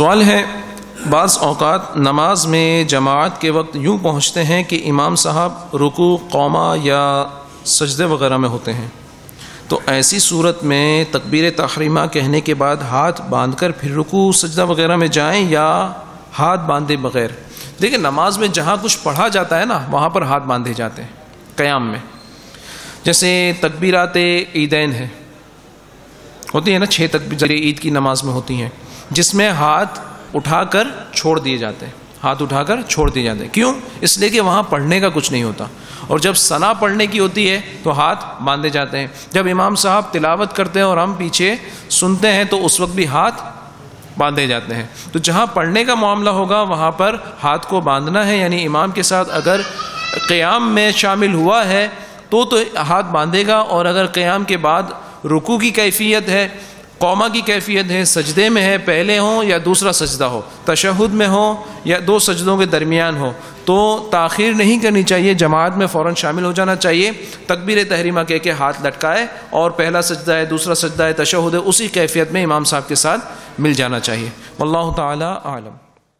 سوال ہے، بعض اوقات نماز میں جماعت کے وقت یوں پہنچتے ہیں کہ امام صاحب رکو قومہ یا سجدے وغیرہ میں ہوتے ہیں۔ تو ایسی صورت میں تکبیر تحریمہ کہنے کے بعد ہاتھ باندھ کر پھر رکو سجدہ وغیرہ میں جائیں یا ہاتھ باندھے بغیر؟ دیکھیں، نماز میں جہاں کچھ پڑھا جاتا ہے نا، وہاں پر ہاتھ باندھے جاتے ہیں قیام میں۔ جیسے تکبیرات عیدین ہے ہوتی ہیں نا، چھ تکبیر عید کی نماز میں ہوتی ہیں۔ جس میں ہاتھ اٹھا کر چھوڑ دیے جاتے ہیں۔ ہاتھ اٹھا کر چھوڑ دیے جاتے ہیں۔ کیوں؟ اس لیے کہ وہاں پڑھنے کا کچھ نہیں ہوتا۔ اور جب ثنا پڑھنے کی ہوتی ہے تو ہاتھ باندھے جاتے ہیں۔ جب امام صاحب تلاوت کرتے ہیں اور ہم پیچھے سنتے ہیں تو اس وقت بھی ہاتھ باندھے جاتے ہیں۔ تو جہاں پڑھنے کا معاملہ ہوگا، وہاں پر ہاتھ کو باندھنا ہے۔ یعنی امام کے ساتھ اگر قیام میں شامل ہوا ہے تو تو ہاتھ باندھے گا۔ اور اگر قیام کے بعد رکو کی کیفیت ہے قوما کی کیفیت ہے، سجدے میں ہے، پہلے ہوں یا دوسرا سجدہ ہو۔ تشہد میں ہو یا دو سجدوں کے درمیان ہو تو تاخیر نہیں کرنی چاہیے، جماعت میں فوراً شامل ہو جانا چاہیے۔ تکبیر تحریمہ کہہ کے ہاتھ لٹکائے اور پہلا سجدہ ہے، دوسرا سجدہ ہے، تشہد ہے، اسی کیفیت میں امام صاحب کے ساتھ مل جانا چاہیے۔ اللہ تعالیٰ عالم